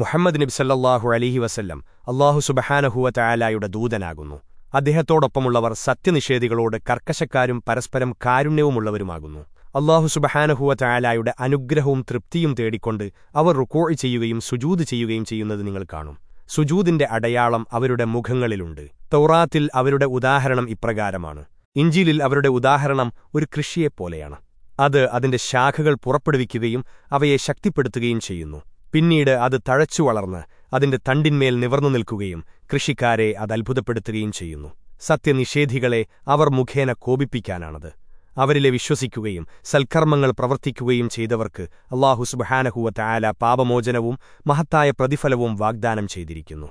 മുഹമ്മദ് നബി സല്ലല്ലാഹു അലിഹി വസല്ലം അള്ളാഹു സുബഹാനഹുവ ചായാലായുടെ ദൂതനാകുന്നു. അദ്ദേഹത്തോടൊപ്പമുള്ളവർ സത്യനിഷേധികളോട് കർക്കശക്കാരും പരസ്പരം കാരുണ്യവുമുള്ളവരുമാകുന്നു. അള്ളാഹു സുബഹാനഹുവ ചായാലായുടെ അനുഗ്രഹവും തൃപ്തിയും തേടിക്കൊണ്ട് അവർ റുക്കോൾ ചെയ്യുകയും സുജൂത് ചെയ്യുകയും ചെയ്യുന്നത് നിങ്ങൾ കാണും. സുജൂതിന്റെ അടയാളം അവരുടെ മുഖങ്ങളിലുണ്ട്. തൗറാത്തിൽ അവരുടെ ഉദാഹരണം ഇപ്രകാരമാണ്. ഇഞ്ചിലിൽ അവരുടെ ഉദാഹരണം ഒരു കൃഷിയെപ്പോലെയാണ്. അത് അതിന്റെ ശാഖകൾ പുറപ്പെടുവിക്കുകയും അവയെ ശക്തിപ്പെടുത്തുകയും ചെയ്യുന്നു. പിന്നീട് അത് തഴച്ചു വളർന്ന് അതിന്റെ തണ്ടിന്മേൽ നിവർന്നു നിൽക്കുകയും കൃഷിക്കാരെ അത് അത്ഭുതപ്പെടുത്തുകയും ചെയ്യുന്നു. സത്യനിഷേധികളെ അവർ മുഖേന കോപിപ്പിക്കാനാണത്. അവരിലെ വിശ്വസിക്കുകയും സൽക്കർമ്മങ്ങൾ പ്രവർത്തിക്കുകയും ചെയ്തവർക്ക് അള്ളാഹു സുബഹാനഹുവ ആല പാപമോചനവും മഹത്തായ പ്രതിഫലവും വാഗ്ദാനം ചെയ്തിരിക്കുന്നു.